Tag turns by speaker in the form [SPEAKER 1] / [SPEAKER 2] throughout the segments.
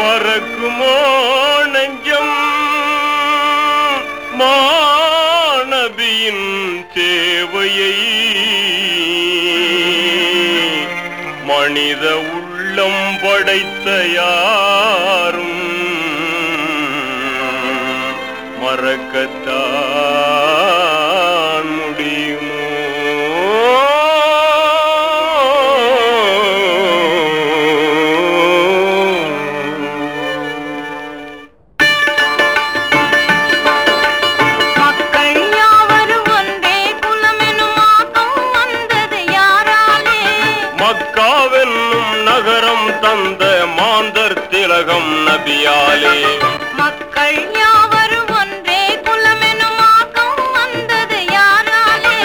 [SPEAKER 1] மறக்குமோ நெஞ்சம்? மாணவியின் தேவையை மனித உள்ளம் படைத்த யாரும் மறக்கத்தான் மாந்தர் திலகம் நபியாலே.
[SPEAKER 2] மக்கள் யாவரும் ஒன்றே குலமெனும் ஆக்கம் வந்தது யாராலே.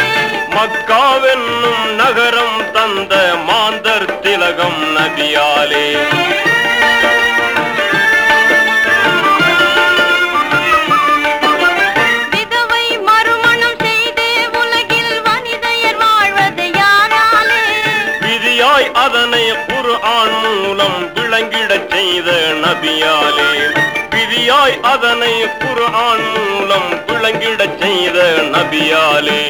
[SPEAKER 1] மக்காவென்னும் நகரம் தந்த மாந்தர் திலகம் நபியாலே. ஒரு ஆண் மூலம் விளங்கிடச் செய்த நபியாலே. விதியாய் அதனை ஒரு ஆண் மூலம் விளங்கிடச் செய்த நபியாலே.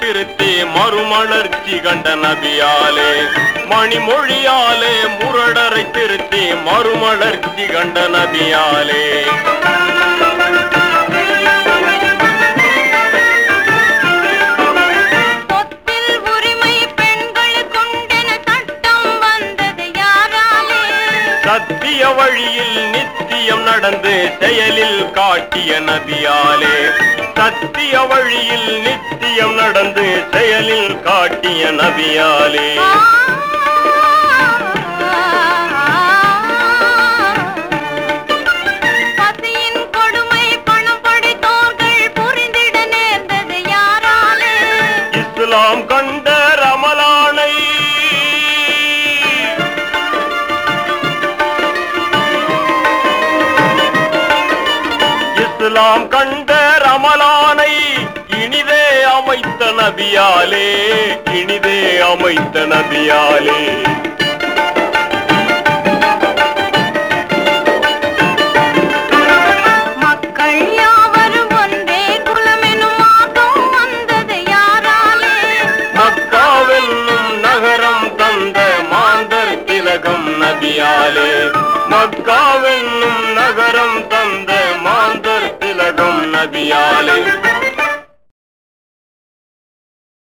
[SPEAKER 1] திருத்தி மறுமலர்ச்சி கண்ட நபியாலே மணிமொழியாலே முரடரை திருத்தி மறுமலர்ச்சி கண்ட நபியாலே. சத்திய வழியில் நடந்து செயலில் காட்டிய நபியாலே சத்திய வழியில் நித்தியம் நடந்து செயலில் காட்டிய நபியாலே இஸ்லாம் கண்ட ரமலானை இனிதே அமைத்த நபியாலே இனிதே அமைத்த நபியாலே.
[SPEAKER 2] யாராலே?
[SPEAKER 1] மக்காவென்னும் நகரம் தந்த